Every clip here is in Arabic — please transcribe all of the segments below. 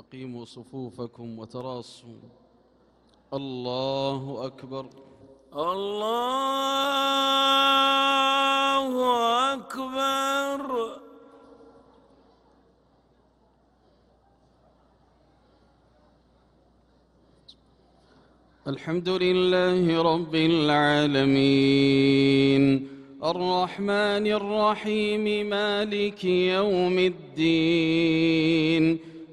أقيموا صفوفكم وتراصوا. الله أكبر. الله أكبر. الحمد لله رب العالمين. الرحمن الرحيم مالك يوم الدين.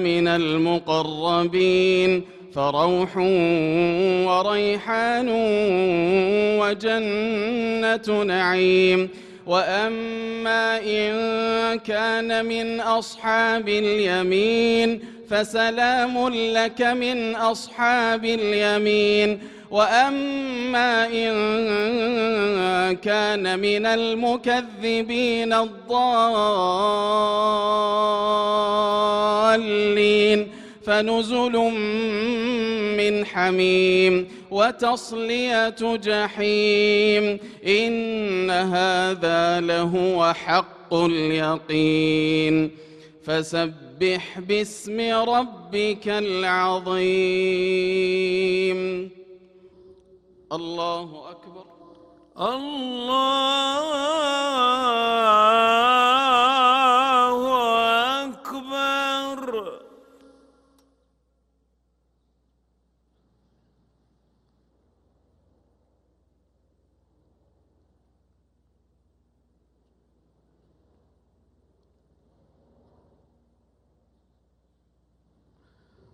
من المقربين فروح وريحان وجنة نعيم وأما إن كان من أصحاب اليمين فسلام لك من أصحاب اليمين وأما إن كان من المكذبين الضالين فنزل من حميم وتصلية جحيم إن هذا لهو حق اليقين فسبح باسم ربك العظيم الله أكبر الله